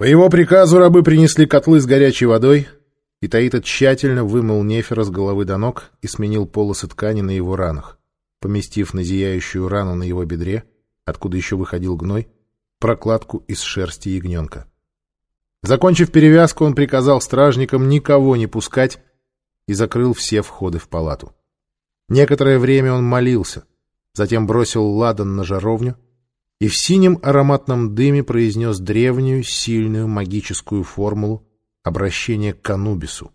По его приказу рабы принесли котлы с горячей водой, и Таита тщательно вымыл Нефера с головы до ног и сменил полосы ткани на его ранах, поместив на зияющую рану на его бедре, откуда еще выходил гной, прокладку из шерсти ягненка. Закончив перевязку, он приказал стражникам никого не пускать и закрыл все входы в палату. Некоторое время он молился, затем бросил ладан на жаровню и в синем ароматном дыме произнес древнюю, сильную магическую формулу обращения к Анубису,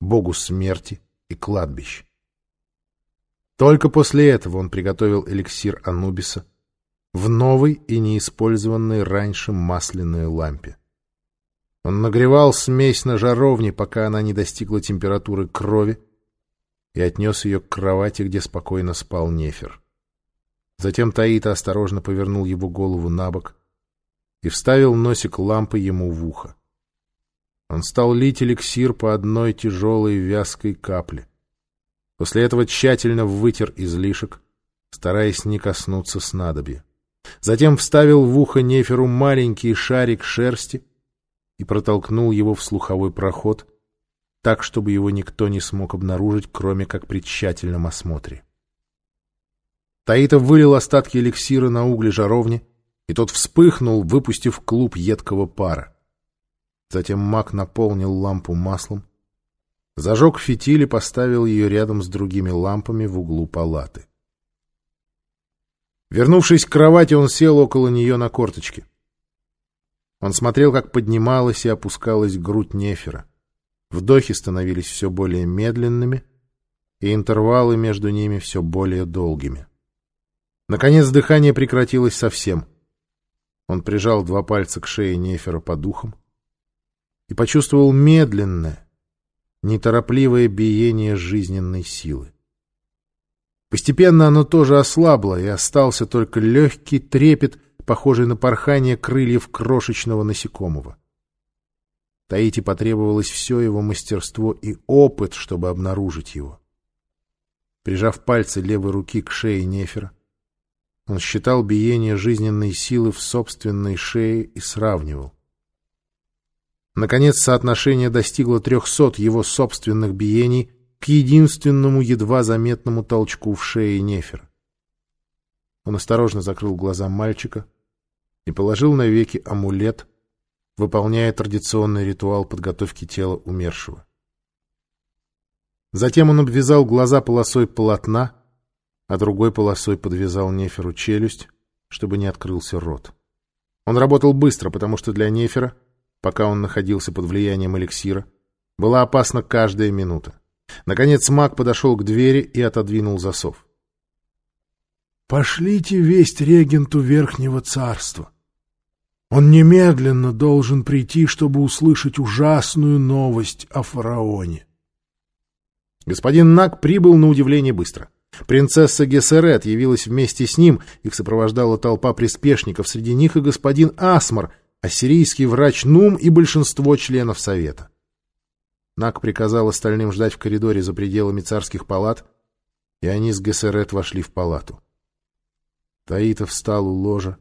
богу смерти и кладбищ. Только после этого он приготовил эликсир Анубиса в новой и неиспользованной раньше масляной лампе. Он нагревал смесь на жаровне, пока она не достигла температуры крови, и отнес ее к кровати, где спокойно спал Нефер. Затем Таита осторожно повернул его голову на бок и вставил носик лампы ему в ухо. Он стал лить эликсир по одной тяжелой вязкой капле. После этого тщательно вытер излишек, стараясь не коснуться снадобья. Затем вставил в ухо Неферу маленький шарик шерсти и протолкнул его в слуховой проход, так, чтобы его никто не смог обнаружить, кроме как при тщательном осмотре. Таита вылил остатки эликсира на угли жаровни, и тот вспыхнул, выпустив клуб едкого пара. Затем маг наполнил лампу маслом, зажег фитиль и поставил ее рядом с другими лампами в углу палаты. Вернувшись к кровати, он сел около нее на корточки. Он смотрел, как поднималась и опускалась грудь Нефера. Вдохи становились все более медленными, и интервалы между ними все более долгими. Наконец дыхание прекратилось совсем. Он прижал два пальца к шее Нефера по духам и почувствовал медленное, неторопливое биение жизненной силы. Постепенно оно тоже ослабло, и остался только легкий трепет, похожий на порхание крыльев крошечного насекомого. Таити потребовалось все его мастерство и опыт, чтобы обнаружить его. Прижав пальцы левой руки к шее Нефера, он считал биение жизненной силы в собственной шее и сравнивал. Наконец, соотношение достигло трехсот его собственных биений к единственному едва заметному толчку в шее Нефера. Он осторожно закрыл глаза мальчика и положил на веки амулет, выполняя традиционный ритуал подготовки тела умершего. Затем он обвязал глаза полосой полотна, а другой полосой подвязал Неферу челюсть, чтобы не открылся рот. Он работал быстро, потому что для Нефера, пока он находился под влиянием эликсира, была опасна каждая минута. Наконец маг подошел к двери и отодвинул засов. «Пошлите весть регенту Верхнего Царства. Он немедленно должен прийти, чтобы услышать ужасную новость о фараоне». Господин Наг прибыл на удивление быстро — Принцесса Гессерет явилась вместе с ним, их сопровождала толпа приспешников, среди них и господин Асмар, ассирийский врач Нум и большинство членов Совета. Нак приказал остальным ждать в коридоре за пределами царских палат, и они с Гессерет вошли в палату. Таита встал у ложа,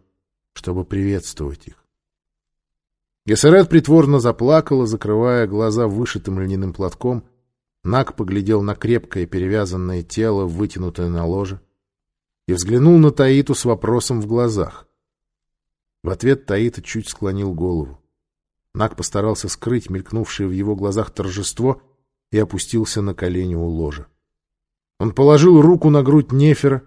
чтобы приветствовать их. Гессерет притворно заплакала, закрывая глаза вышитым льняным платком — Нак поглядел на крепкое перевязанное тело, вытянутое на ложе, и взглянул на Таиту с вопросом в глазах. В ответ Таита чуть склонил голову. Нак постарался скрыть мелькнувшее в его глазах торжество и опустился на колени у ложа. Он положил руку на грудь Нефера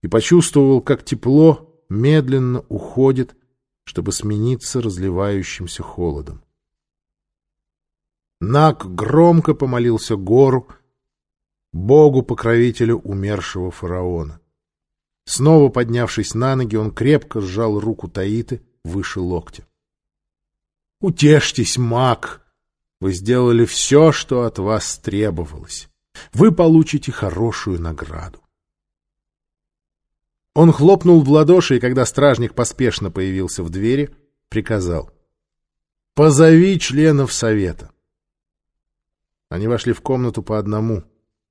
и почувствовал, как тепло медленно уходит, чтобы смениться разливающимся холодом. Нак громко помолился гору, богу-покровителю умершего фараона. Снова поднявшись на ноги, он крепко сжал руку Таиты выше локтя. — Утешьтесь, маг! Вы сделали все, что от вас требовалось. Вы получите хорошую награду. Он хлопнул в ладоши, и когда стражник поспешно появился в двери, приказал. — Позови членов совета. Они вошли в комнату по одному,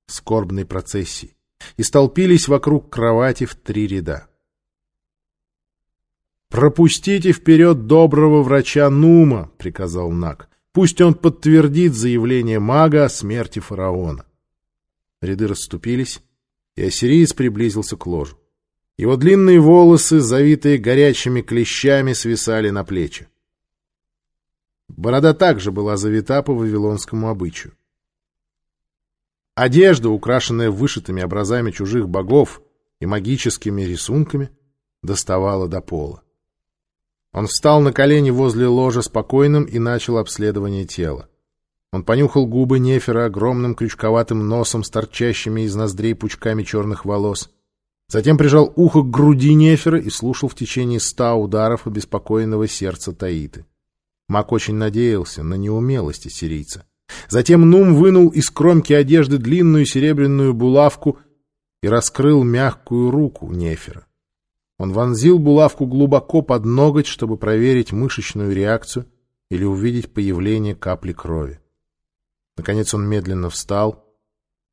скорбной процессии, и столпились вокруг кровати в три ряда. «Пропустите вперед доброго врача Нума», — приказал Нак. «Пусть он подтвердит заявление мага о смерти фараона». Ряды расступились, и ассириец приблизился к ложу. Его длинные волосы, завитые горячими клещами, свисали на плечи. Борода также была завита по вавилонскому обычаю. Одежда, украшенная вышитыми образами чужих богов и магическими рисунками, доставала до пола. Он встал на колени возле ложа спокойным и начал обследование тела. Он понюхал губы Нефера огромным крючковатым носом с торчащими из ноздрей пучками черных волос. Затем прижал ухо к груди Нефера и слушал в течение ста ударов обеспокоенного сердца Таиты. Мак очень надеялся на неумелость сирийца. Затем Нум вынул из кромки одежды длинную серебряную булавку и раскрыл мягкую руку Нефера. Он вонзил булавку глубоко под ноготь, чтобы проверить мышечную реакцию или увидеть появление капли крови. Наконец он медленно встал,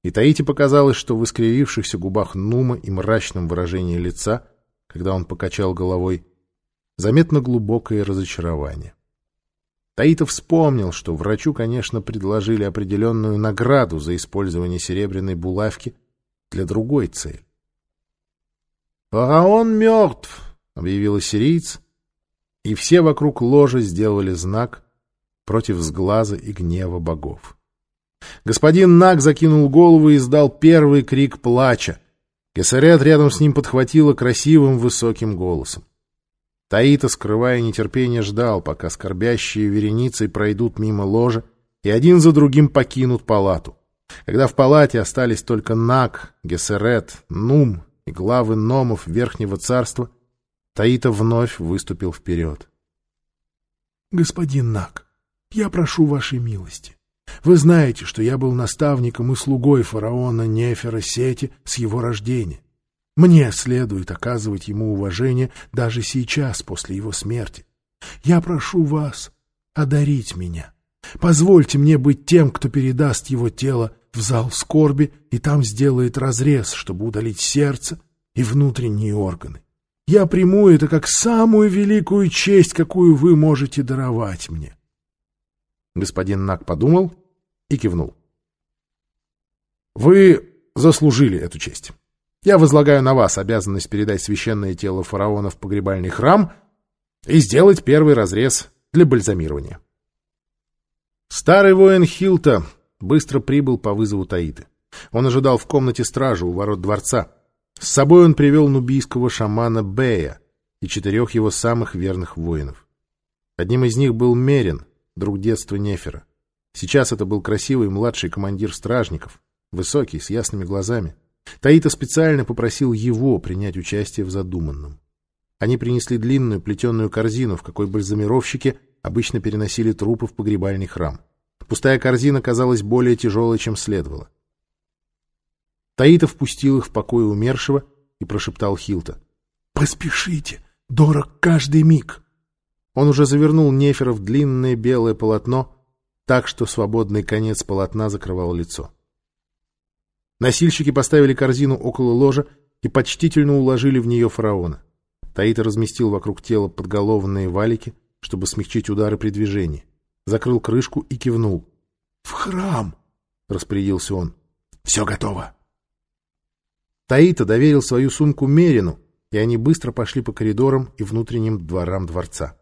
и Таити показалось, что в искривившихся губах Нума и мрачном выражении лица, когда он покачал головой, заметно глубокое разочарование. Таитов вспомнил, что врачу, конечно, предложили определенную награду за использование серебряной булавки для другой цели. «Фараон мертв!» — объявил сириец, и все вокруг ложа сделали знак против сглаза и гнева богов. Господин Наг закинул голову и издал первый крик плача. Гессерет рядом с ним подхватила красивым высоким голосом. Таита, скрывая нетерпение, ждал, пока скорбящие вереницей пройдут мимо ложа и один за другим покинут палату. Когда в палате остались только Наг, Гессерет, Нум и главы номов Верхнего Царства, Таита вновь выступил вперед. — Господин Наг, я прошу вашей милости. Вы знаете, что я был наставником и слугой фараона Нефера Сети с его рождения. Мне следует оказывать ему уважение даже сейчас, после его смерти. Я прошу вас одарить меня. Позвольте мне быть тем, кто передаст его тело в зал скорби и там сделает разрез, чтобы удалить сердце и внутренние органы. Я приму это как самую великую честь, какую вы можете даровать мне. Господин Нак подумал и кивнул. — Вы заслужили эту честь. Я возлагаю на вас обязанность передать священное тело фараона в погребальный храм и сделать первый разрез для бальзамирования. Старый воин Хилта быстро прибыл по вызову Таиты. Он ожидал в комнате стражи у ворот дворца. С собой он привел нубийского шамана Бея и четырех его самых верных воинов. Одним из них был Мерин, друг детства Нефера. Сейчас это был красивый младший командир стражников, высокий, с ясными глазами. Таита специально попросил его принять участие в задуманном. Они принесли длинную плетеную корзину, в какой бальзамировщики обычно переносили трупы в погребальный храм. Пустая корзина казалась более тяжелой, чем следовало. Таита впустил их в покой умершего и прошептал Хилта. — Поспешите! Дорог каждый миг! Он уже завернул Нефера в длинное белое полотно, так что свободный конец полотна закрывал лицо. Носильщики поставили корзину около ложа и почтительно уложили в нее фараона. Таита разместил вокруг тела подголовные валики, чтобы смягчить удары при движении. Закрыл крышку и кивнул. — В храм! — распорядился он. — Все готово. Таита доверил свою сумку Мерину, и они быстро пошли по коридорам и внутренним дворам дворца.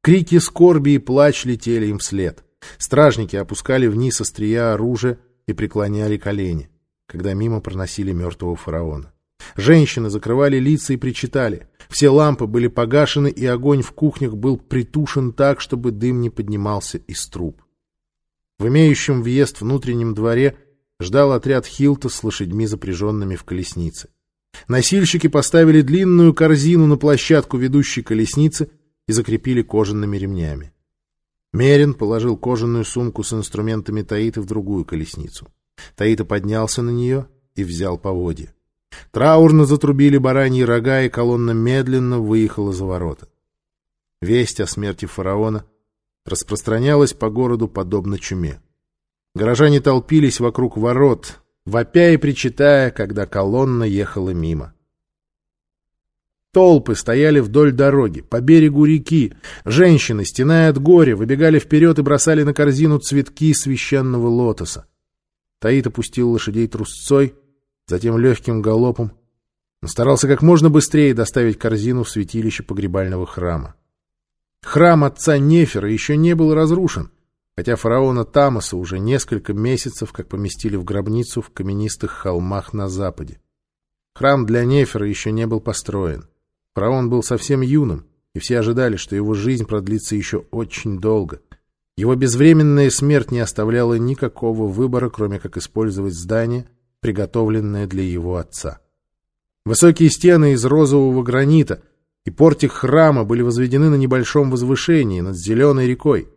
Крики скорби и плач летели им вслед. Стражники опускали вниз острия оружия и преклоняли колени когда мимо проносили мертвого фараона. Женщины закрывали лица и причитали. Все лампы были погашены, и огонь в кухнях был притушен так, чтобы дым не поднимался из труб. В имеющем въезд внутреннем дворе ждал отряд Хилта с лошадьми, запряженными в колеснице. Носильщики поставили длинную корзину на площадку ведущей колесницы и закрепили кожаными ремнями. Мерин положил кожаную сумку с инструментами Таиты в другую колесницу. Таита поднялся на нее и взял поводья. Траурно затрубили бараньи рога, и колонна медленно выехала за ворота. Весть о смерти фараона распространялась по городу подобно чуме. Горожане толпились вокруг ворот, вопя и причитая, когда колонна ехала мимо. Толпы стояли вдоль дороги, по берегу реки. Женщины, стеная от горя, выбегали вперед и бросали на корзину цветки священного лотоса. Таит опустил лошадей трусцой, затем легким галопом. Он старался как можно быстрее доставить корзину в святилище погребального храма. Храм отца Нефера еще не был разрушен, хотя фараона Тамаса уже несколько месяцев как поместили в гробницу в каменистых холмах на западе. Храм для Нефера еще не был построен. Фараон был совсем юным, и все ожидали, что его жизнь продлится еще очень долго. Его безвременная смерть не оставляла никакого выбора, кроме как использовать здание, приготовленное для его отца. Высокие стены из розового гранита и портик храма были возведены на небольшом возвышении над зеленой рекой.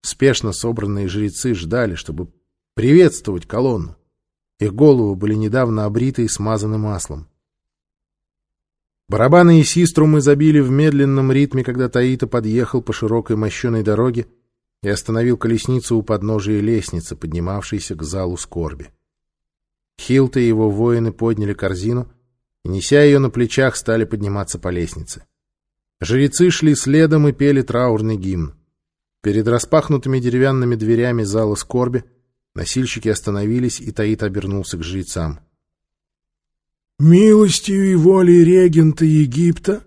Спешно собранные жрецы ждали, чтобы приветствовать колонну. Их головы были недавно обриты и смазаны маслом. Барабаны и систрумы забили в медленном ритме, когда Таита подъехал по широкой мощеной дороге и остановил колесницу у подножия лестницы, поднимавшейся к залу скорби. Хилта и его воины подняли корзину и, неся ее на плечах, стали подниматься по лестнице. Жрецы шли следом и пели траурный гимн. Перед распахнутыми деревянными дверями зала скорби носильщики остановились, и Таит обернулся к жрецам — Милостью и волей регента Египта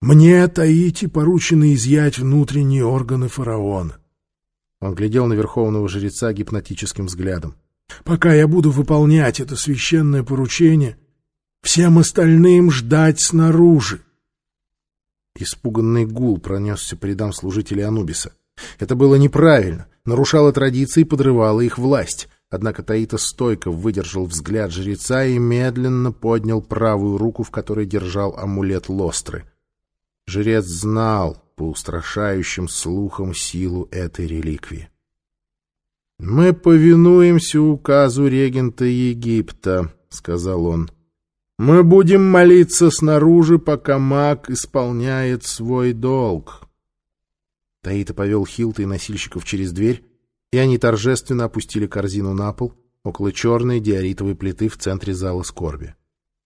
мне, Таити, поручено изъять внутренние органы фараона. Он глядел на верховного жреца гипнотическим взглядом. Пока я буду выполнять это священное поручение, всем остальным ждать снаружи. Испуганный гул пронесся по рядам служителей Анубиса. Это было неправильно, нарушало традиции и подрывало их власть. Однако Таита стойко выдержал взгляд жреца и медленно поднял правую руку, в которой держал амулет Лостры. Жрец знал по устрашающим слухам силу этой реликвии. «Мы повинуемся указу регента Египта», — сказал он. «Мы будем молиться снаружи, пока маг исполняет свой долг». Таита повел Хилта и носильщиков через дверь, и они торжественно опустили корзину на пол около черной диоритовой плиты в центре зала скорби.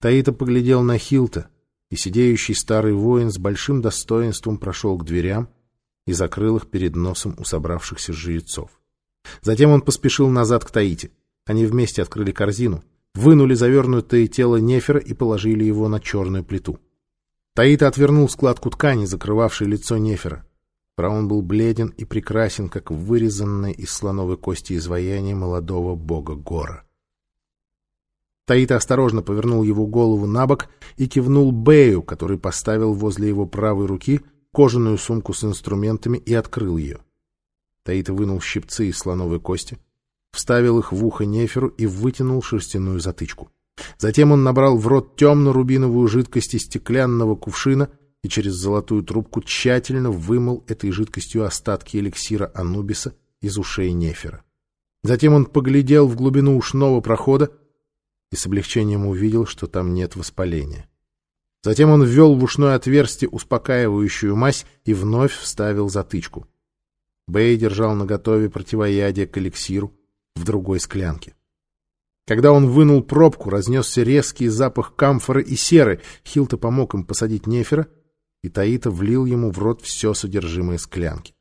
Таита поглядел на Хилта, и сидеющий старый воин с большим достоинством прошел к дверям и закрыл их перед носом у собравшихся жрецов. Затем он поспешил назад к Таите. Они вместе открыли корзину, вынули завернутое тело Нефера и положили его на черную плиту. Таита отвернул складку ткани, закрывавшей лицо Нефера. Фараон был бледен и прекрасен, как вырезанное из слоновой кости изваяние молодого бога Гора. Таита осторожно повернул его голову на бок и кивнул Бею, который поставил возле его правой руки кожаную сумку с инструментами и открыл ее. Таита вынул щипцы из слоновой кости, вставил их в ухо Неферу и вытянул шерстяную затычку. Затем он набрал в рот темно-рубиновую жидкость из стеклянного кувшина — и через золотую трубку тщательно вымыл этой жидкостью остатки эликсира Анубиса из ушей Нефера. Затем он поглядел в глубину ушного прохода и с облегчением увидел, что там нет воспаления. Затем он ввел в ушное отверстие успокаивающую мазь и вновь вставил затычку. Бэй держал наготове противоядие к эликсиру в другой склянке. Когда он вынул пробку, разнесся резкий запах камфоры и серы. Хилта помог им посадить Нефера — и Таита влил ему в рот все содержимое склянки.